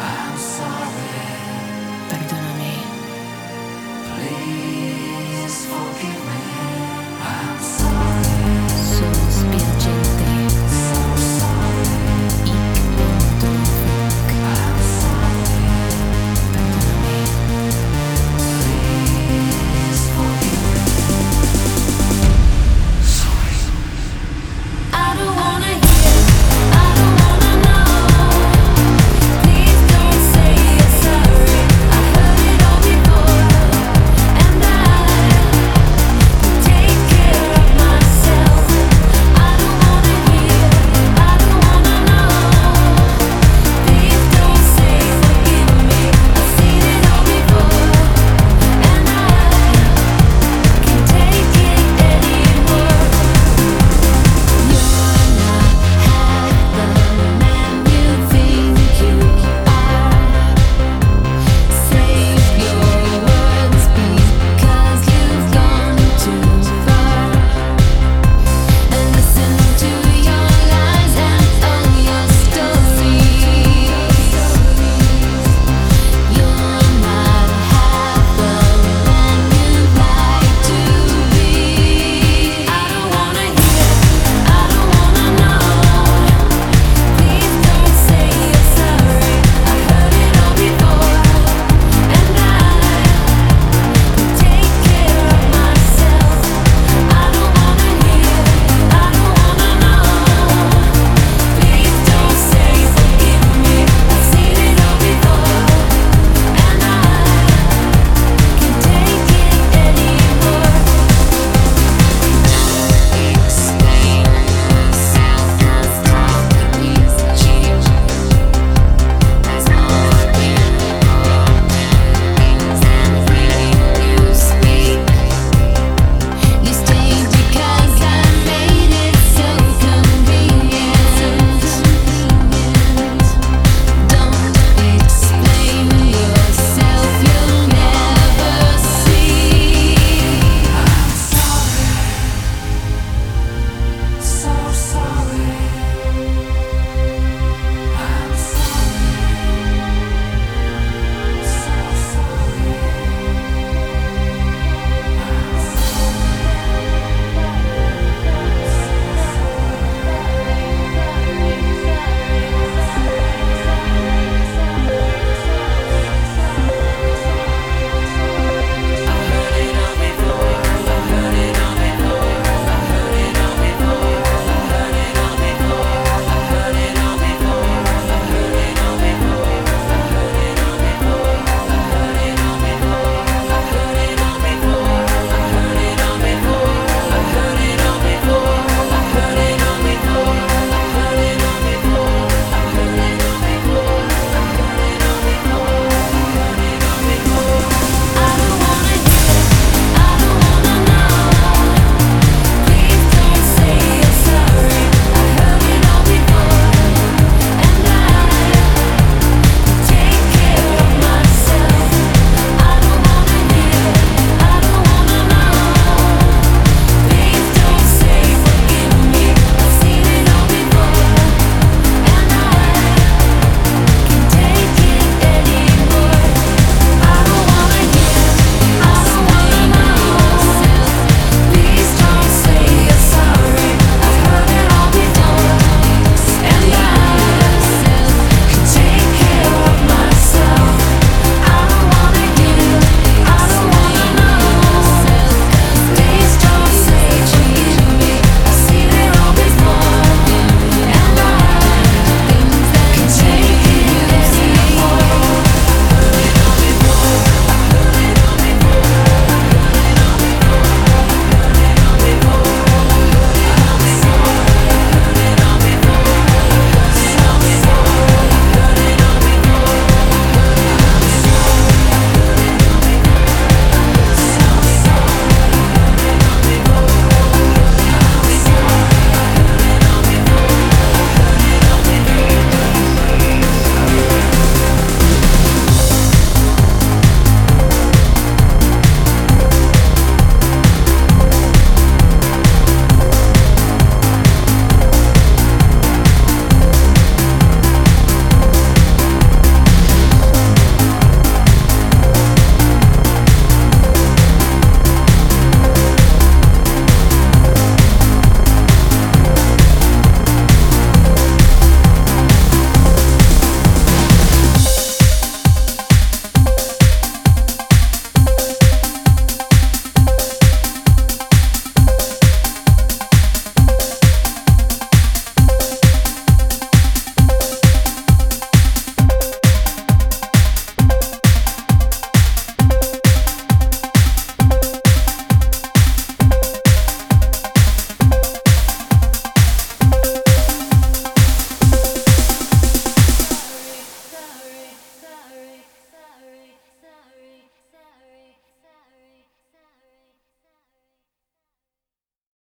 I'm sorry.